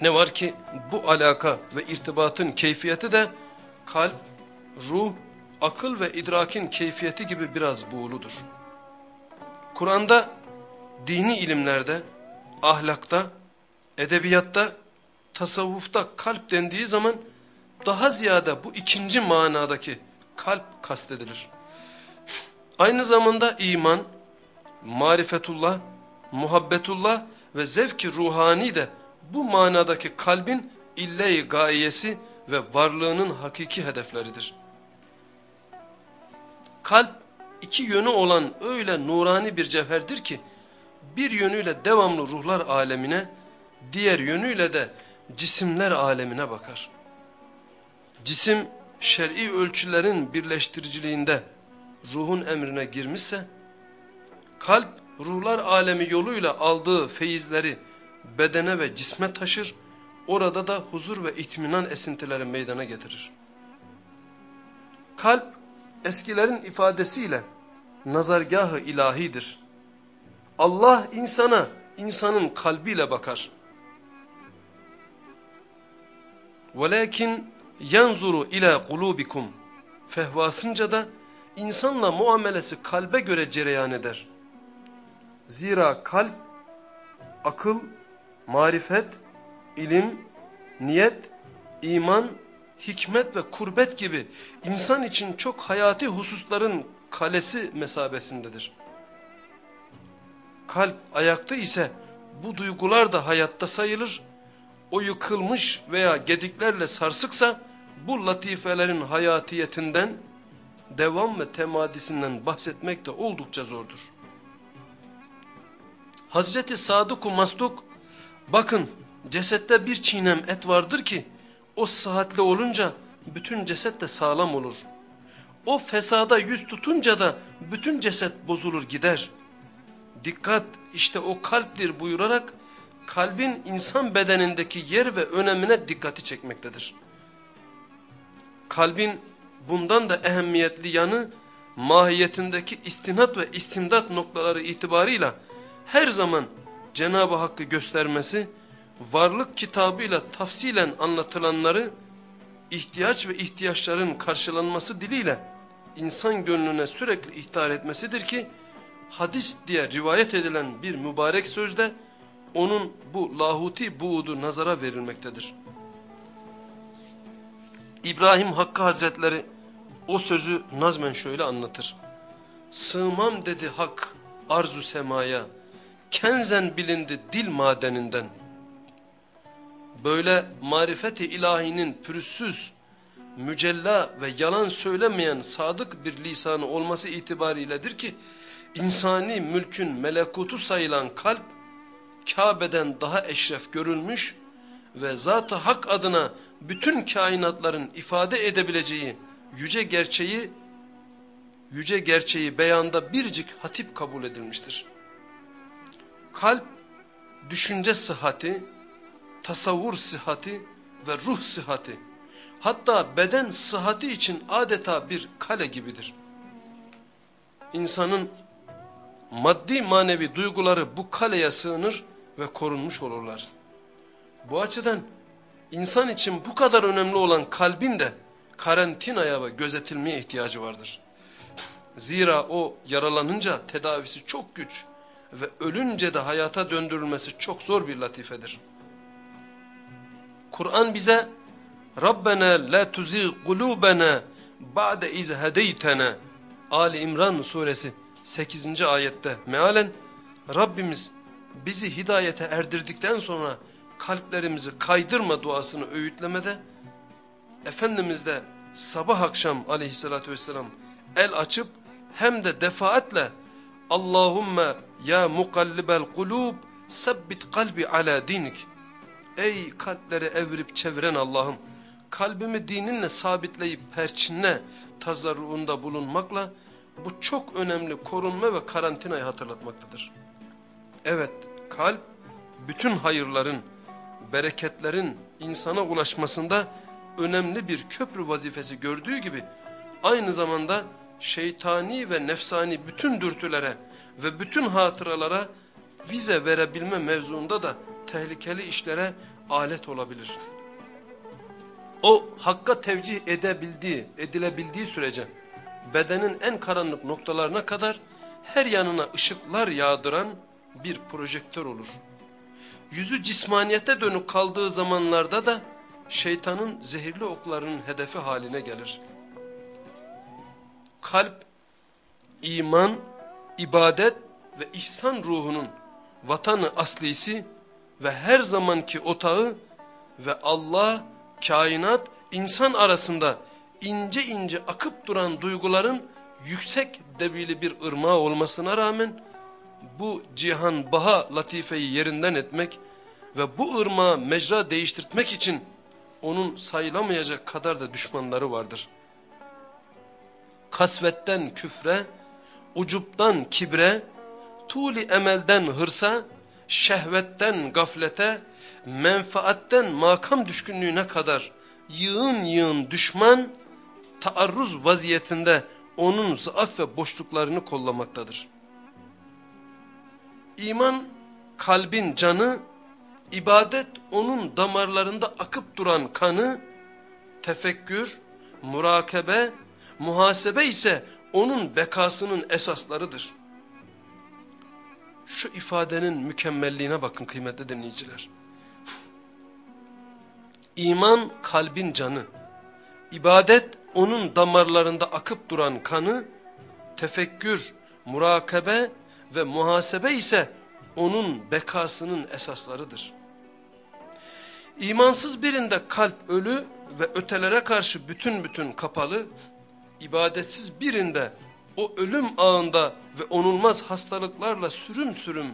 Ne var ki bu alaka ve irtibatın keyfiyeti de kalp, ruh, akıl ve idrakin keyfiyeti gibi biraz buğuludur. Kur'an'da, dini ilimlerde, ahlakta, edebiyatta, tasavvufta kalp dendiği zaman daha ziyade bu ikinci manadaki kalp kastedilir. Aynı zamanda iman, marifetullah, muhabbetullah ve zevki ruhani de bu manadaki kalbin ille-i gayesi ve varlığının hakiki hedefleridir. Kalp iki yönü olan öyle nurani bir cevherdir ki bir yönüyle devamlı ruhlar alemine, diğer yönüyle de cisimler alemine bakar. Cisim şer'i ölçülerin birleştiriciliğinde ruhun emrine girmişse, kalp ruhlar alemi yoluyla aldığı feyizleri bedene ve cisme taşır, orada da huzur ve itminan esintileri meydana getirir. Kalp eskilerin ifadesiyle nazargahı ilahidir. Allah insana insanın kalbiyle bakar. Velakin yanzuru ila kulubikum fehvasınca da insanla muamelesi kalbe göre cereyan eder. Zira kalp, akıl, marifet, ilim, niyet, iman, hikmet ve kurbet gibi insan için çok hayati hususların kalesi mesabesindedir. Kalp ayakta ise bu duygular da hayatta sayılır. O yıkılmış veya gediklerle sarsıksa bu latifelerin hayatiyetinden, devam ve temadisinden bahsetmek de oldukça zordur. Hazreti Sadık-ı Masduk, bakın cesette bir çiğnem et vardır ki, o sıhhatli olunca bütün ceset de sağlam olur. O fesada yüz tutunca da bütün ceset bozulur gider. Dikkat işte o kalptir buyurarak kalbin insan bedenindeki yer ve önemine dikkati çekmektedir. Kalbin bundan da ehemmiyetli yanı mahiyetindeki istinat ve istimdat noktaları itibarıyla her zaman Cenab-ı Hakk'ı göstermesi, varlık kitabıyla tafsilen anlatılanları ihtiyaç ve ihtiyaçların karşılanması diliyle insan gönlüne sürekli ihtar etmesidir ki hadis diye rivayet edilen bir mübarek sözde onun bu lahuti buğdu nazara verilmektedir. İbrahim Hakkı Hazretleri o sözü nazmen şöyle anlatır. Sığmam dedi hak arzu semaya, kenzen bilindi dil madeninden. Böyle marifeti ilahinin pürüzsüz, mücella ve yalan söylemeyen sadık bir lisanı olması itibariyledir ki, insani mülkün melekutu sayılan kalp, Kabe'den daha eşref görülmüş ve zat-ı hak adına bütün kainatların ifade edebileceği yüce gerçeği, yüce gerçeği beyanda biricik hatip kabul edilmiştir. Kalp, düşünce sıhhati, tasavvur sıhhati ve ruh sıhhati, hatta beden sıhhati için adeta bir kale gibidir. İnsanın maddi manevi duyguları bu kaleye sığınır ve korunmuş olurlar. Bu açıdan insan için bu kadar önemli olan kalbin de karantinaya ve gözetilmeye ihtiyacı vardır. Zira o yaralanınca tedavisi çok güç ve ölünce de hayata döndürülmesi çok zor bir latifedir. Kur'an bize Rabbena la tuzigh kulubena ba'de iz hedeytena Ali İmran suresi 8. ayette mealen Rabbimiz bizi hidayete erdirdikten sonra kalplerimizi kaydırma duasını öğütlemede Efendimiz de sabah akşam aleyhissalatü vesselam el açıp hem de defaatle Allahümme ya mukallibel kulub sebbit kalbi ala dinik Ey kalpleri evirip çeviren Allah'ım kalbimi dininle sabitleyip perçinle tazarruğunda bulunmakla bu çok önemli korunma ve karantinayı hatırlatmaktadır. Evet kalp bütün hayırların, bereketlerin insana ulaşmasında önemli bir köprü vazifesi gördüğü gibi aynı zamanda şeytani ve nefsani bütün dürtülere ve bütün hatıralara vize verebilme mevzuunda da tehlikeli işlere alet olabilir. O hakka tevcih edebildiği, edilebildiği sürece bedenin en karanlık noktalarına kadar her yanına ışıklar yağdıran bir projektör olur. Yüzü cismaniyete dönük kaldığı zamanlarda da şeytanın zehirli oklarının hedefi haline gelir. Kalp, iman, ibadet ve ihsan ruhunun vatanı aslisi ve her zamanki otağı ve Allah, kainat, insan arasında ince ince akıp duran duyguların yüksek debili bir ırmağı olmasına rağmen bu cihan baha latifeyi yerinden etmek ve bu ırmağı mecra değiştirtmek için onun sayılamayacak kadar da düşmanları vardır. Kasvetten küfre, ucuptan kibre, tuli emelden hırsa, şehvetten gaflete, menfaatten makam düşkünlüğüne kadar yığın yığın düşman taarruz vaziyetinde onun zaaf ve boşluklarını kollamaktadır. İman kalbin canı, ibadet onun damarlarında akıp duran kanı, tefekkür, murakabe, muhasebe ise onun bekasının esaslarıdır. Şu ifadenin mükemmelliğine bakın kıymetli dinleyiciler. İman kalbin canı, ibadet onun damarlarında akıp duran kanı, tefekkür, murakabe ve muhasebe ise onun bekasının esaslarıdır. İmansız birinde kalp ölü ve ötelere karşı bütün bütün kapalı, ibadetsiz birinde o ölüm ağında ve onulmaz hastalıklarla sürüm sürüm,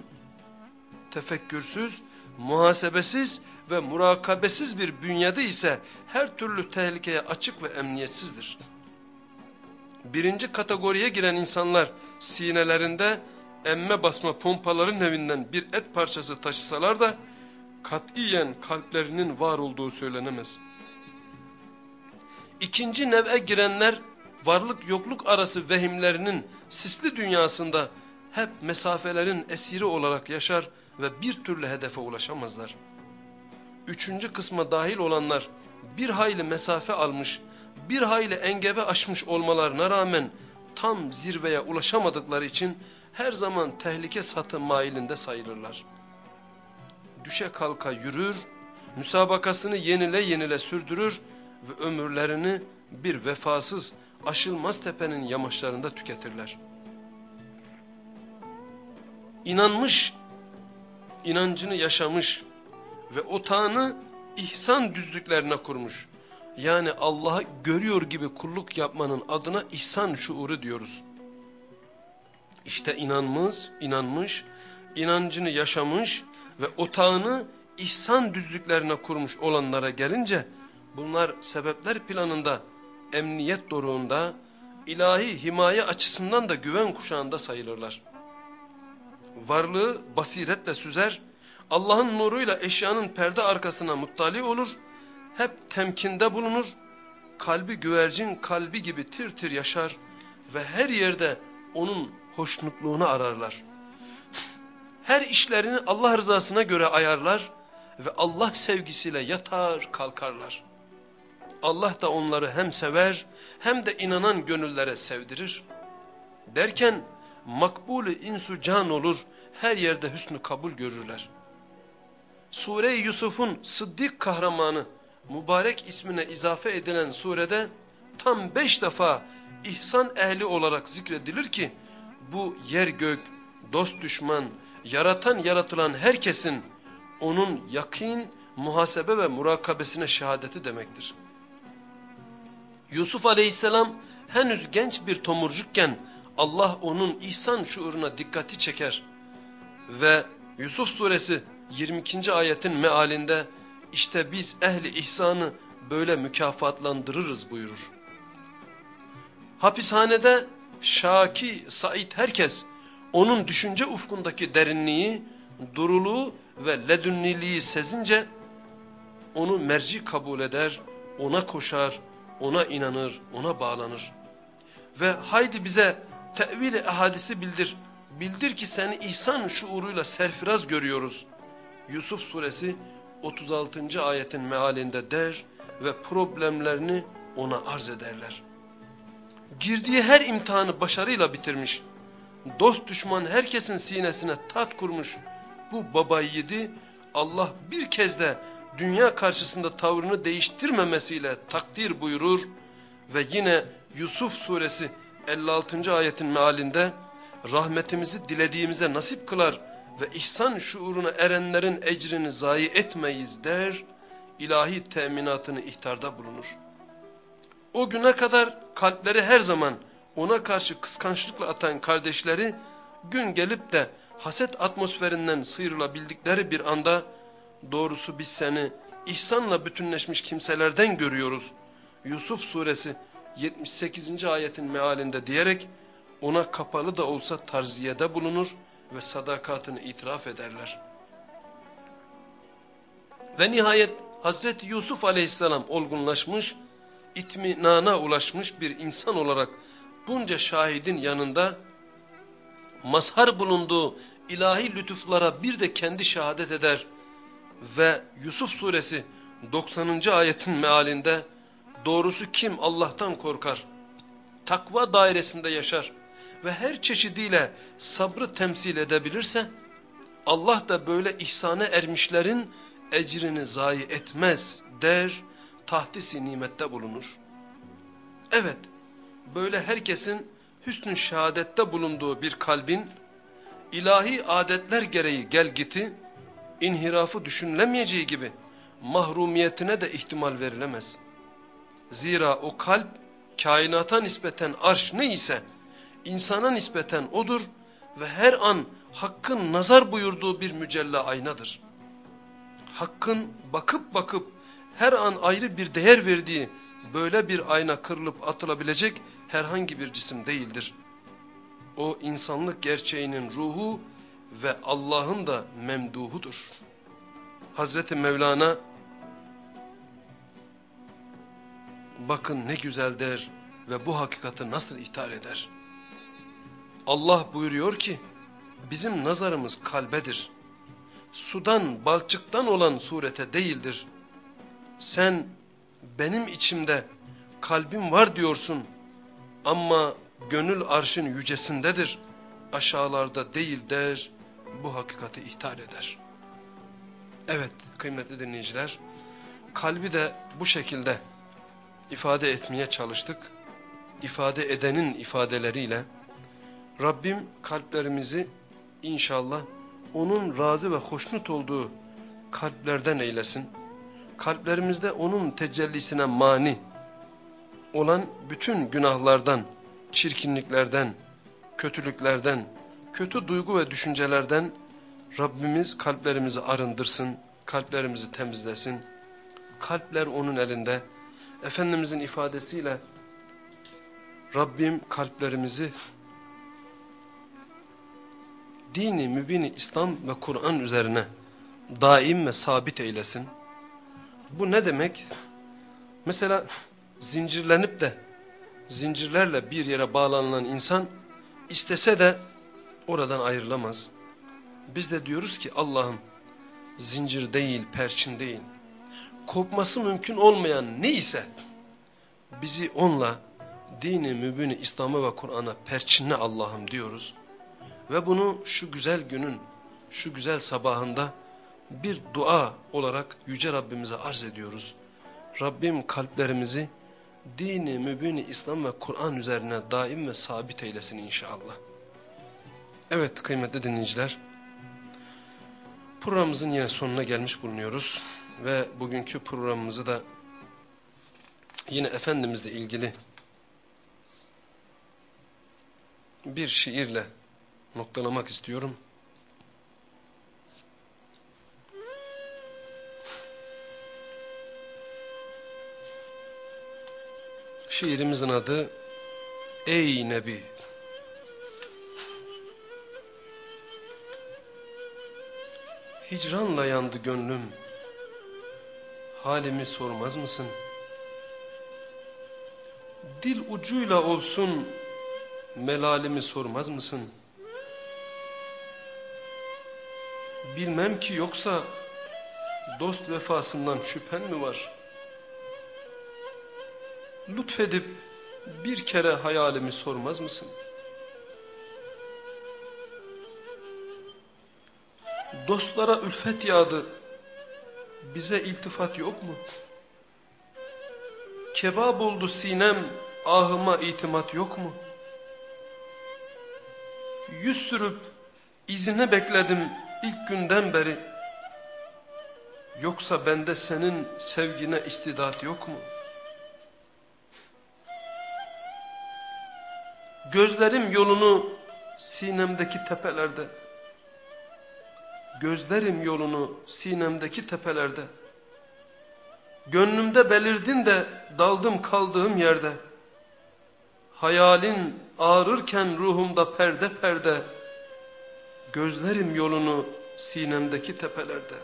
tefekkürsüz, muhasebesiz ve murakabesiz bir bünyede ise her türlü tehlikeye açık ve emniyetsizdir. Birinci kategoriye giren insanlar sinelerinde emme basma pompaların evinden bir et parçası taşısalar da katiyen kalplerinin var olduğu söylenemez. İkinci nev'e girenler varlık yokluk arası vehimlerinin sisli dünyasında hep mesafelerin esiri olarak yaşar ve bir türlü hedefe ulaşamazlar. Üçüncü kısma dahil olanlar bir hayli mesafe almış, bir hayli engebe aşmış olmalarına rağmen tam zirveye ulaşamadıkları için her zaman tehlike satı mailinde sayılırlar. Düşe kalka yürür, müsabakasını yenile yenile sürdürür ve ömürlerini bir vefasız, aşılmaz tepenin yamaçlarında tüketirler. İnanmış, inancını yaşamış ve otağını ihsan düzlüklerine kurmuş. Yani Allah'ı görüyor gibi kulluk yapmanın adına ihsan şuuru diyoruz. İşte inanmış, inanmış, inancını yaşamış ve otağını ihsan düzlüklerine kurmuş olanlara gelince bunlar sebepler planında, emniyet doruğunda, ilahi himaye açısından da güven kuşağında sayılırlar. Varlığı basiretle süzer, Allah'ın nuruyla eşyanın perde arkasına muttali olur, hep temkinde bulunur, kalbi güvercin kalbi gibi tir tir yaşar ve her yerde onun hoşnutluğunu ararlar. Her işlerini Allah rızasına göre ayarlar ve Allah sevgisiyle yatar kalkarlar. Allah da onları hem sever hem de inanan gönüllere sevdirir. Derken makbulü insu can olur, her yerde hüsnü kabul görürler. Sure-i Yusuf'un Sıddık kahramanı mübarek ismine izafe edilen surede tam beş defa ihsan ehli olarak zikredilir ki bu yer gök, dost düşman, yaratan yaratılan herkesin onun yakin, muhasebe ve murakabesine şehadeti demektir. Yusuf aleyhisselam henüz genç bir tomurcukken Allah onun ihsan şuuruna dikkati çeker ve Yusuf suresi 22. ayetin mealinde işte biz ehli ihsanı böyle mükafatlandırırız buyurur. Hapishanede Şaki, Said herkes onun düşünce ufkundaki derinliği, duruluğu ve ledünniliği sezince onu merci kabul eder, ona koşar, ona inanır, ona bağlanır. ve haydi bize tevil-i ahadisi bildir. Bildir ki seni ihsan şuuruyla serfiraz görüyoruz. Yusuf suresi 36. ayetin mealinde der ve problemlerini ona arz ederler. Girdiği her imtihanı başarıyla bitirmiş. Dost düşman herkesin sinesine tat kurmuş. Bu baba yiğidi Allah bir kez de dünya karşısında tavrını değiştirmemesiyle takdir buyurur ve yine Yusuf suresi 56. ayetin mealinde rahmetimizi dilediğimize nasip kılar ve ihsan şuuruna erenlerin ecrini zayi etmeyiz der, ilahi teminatını ihtarda bulunur. O güne kadar kalpleri her zaman ona karşı kıskançlıkla atan kardeşleri gün gelip de haset atmosferinden sıyrılabildikleri bir anda doğrusu biz seni ihsanla bütünleşmiş kimselerden görüyoruz. Yusuf suresi 78. ayetin mealinde diyerek ona kapalı da olsa tarziyede bulunur ve sadakatini itiraf ederler. Ve nihayet Hazreti Yusuf aleyhisselam olgunlaşmış, itminana ulaşmış bir insan olarak bunca şahidin yanında mazhar bulunduğu ilahi lütuflara bir de kendi şehadet eder ve Yusuf suresi 90. ayetin mealinde doğrusu kim Allah'tan korkar, takva dairesinde yaşar ve her çeşidiyle sabrı temsil edebilirse Allah da böyle ihsane ermişlerin ecrini zayi etmez der, tahdisi nimette bulunur. Evet, böyle herkesin hüsnü şehadette bulunduğu bir kalbin ilahi adetler gereği gelgiti, inhirafı düşünülemeyeceği gibi mahrumiyetine de ihtimal verilemez. Zira o kalp kainata nispeten arş neyse insana nispeten odur ve her an Hakk'ın nazar buyurduğu bir mücella aynadır. Hakk'ın bakıp bakıp her an ayrı bir değer verdiği böyle bir ayna kırılıp atılabilecek herhangi bir cisim değildir. O insanlık gerçeğinin ruhu ve Allah'ın da memduhudur. Hazreti Mevlana bakın ne güzel der ve bu hakikati nasıl ithal eder. Allah buyuruyor ki bizim nazarımız kalbedir. Sudan balçıktan olan surete değildir. Sen benim içimde kalbim var diyorsun ama gönül arşın yücesindedir. Aşağılarda değil der bu hakikati ithal eder. Evet kıymetli dinleyiciler kalbi de bu şekilde ifade etmeye çalıştık. İfade edenin ifadeleriyle Rabbim kalplerimizi inşallah onun razı ve hoşnut olduğu kalplerden eylesin. Kalplerimizde onun tecellisine mani olan bütün günahlardan, çirkinliklerden, kötülüklerden, kötü duygu ve düşüncelerden Rabbimiz kalplerimizi arındırsın, kalplerimizi temizlesin. Kalpler onun elinde. Efendimizin ifadesiyle Rabbim kalplerimizi dini mübini İslam ve Kur'an üzerine daim ve sabit eylesin. Bu ne demek? Mesela zincirlenip de zincirlerle bir yere bağlanılan insan istese de oradan ayrılamaz. Biz de diyoruz ki Allah'ım zincir değil, perçin değil. Kopması mümkün olmayan ne ise bizi onunla dini, mübini, İslam'a ve Kur'an'a perçinle Allah'ım diyoruz. Ve bunu şu güzel günün, şu güzel sabahında bir dua olarak Yüce Rabbimize arz ediyoruz. Rabbim kalplerimizi dini, mübini, İslam ve Kur'an üzerine daim ve sabit eylesin inşallah. Evet kıymetli dinleyiciler, programımızın yine sonuna gelmiş bulunuyoruz. Ve bugünkü programımızı da yine Efendimizle ilgili bir şiirle noktalamak istiyorum. Şiirimizin adı Ey Nebi. Hicranla yandı gönlüm. Halimi sormaz mısın? Dil ucuyla olsun melalimi sormaz mısın? Bilmem ki yoksa dost vefasından şüphen mi var? Lütfedip bir kere hayalimi sormaz mısın? Dostlara ülfet yağdı, bize iltifat yok mu? Kebap oldu sinem, ahıma itimat yok mu? Yüz sürüp izine bekledim ilk günden beri. Yoksa bende senin sevgine istidat yok mu? Gözlerim yolunu sinemdeki tepelerde. Gözlerim yolunu sinemdeki tepelerde. Gönlümde belirdin de daldım kaldığım yerde. Hayalin ağrırken ruhumda perde perde. Gözlerim yolunu sinemdeki tepelerde.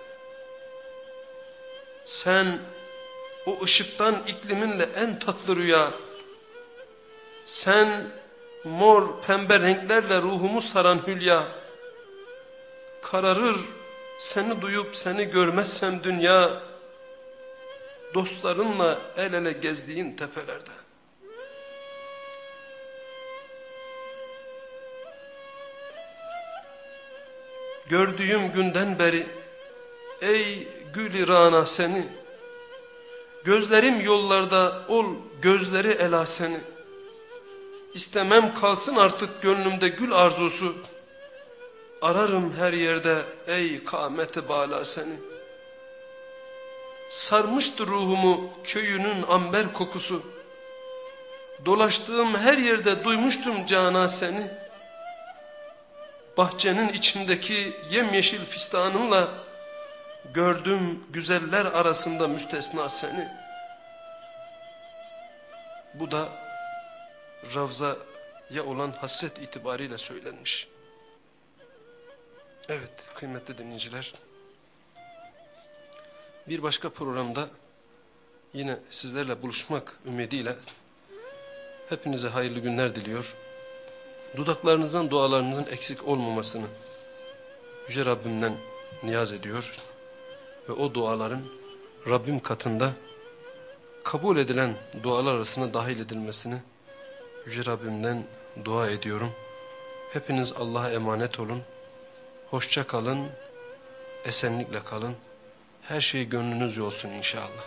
Sen o ışıktan ikliminle en tatlı rüya. Sen mor pembe renklerle ruhumu saran hülya. Kararır seni duyup seni görmezsem dünya. Dostlarınla el ele gezdiğin tepelerde. Gördüğüm günden beri ey gül rana seni Gözlerim yollarda ol gözleri ela seni İstemem kalsın artık gönlümde gül arzusu. Ararım her yerde ey kâmeti bala seni. Sarmıştı ruhumu köyünün amber kokusu. Dolaştığım her yerde duymuştum cana seni. Bahçenin içindeki yemyeşil fistanınla gördüm güzeller arasında müstesna seni. Bu da Ravza'ya olan hasret itibariyle söylenmiş. Evet kıymetli dinleyiciler. Bir başka programda yine sizlerle buluşmak ümidiyle hepinize hayırlı günler diliyor dudaklarınızdan dualarınızın eksik olmamasını Yüce Rabbimden niyaz ediyor. Ve o duaların Rabbim katında kabul edilen dualar arasına dahil edilmesini Yüce Rabbimden dua ediyorum. Hepiniz Allah'a emanet olun. Hoşça kalın. Esenlikle kalın. Her şey gönlünüzce olsun inşallah.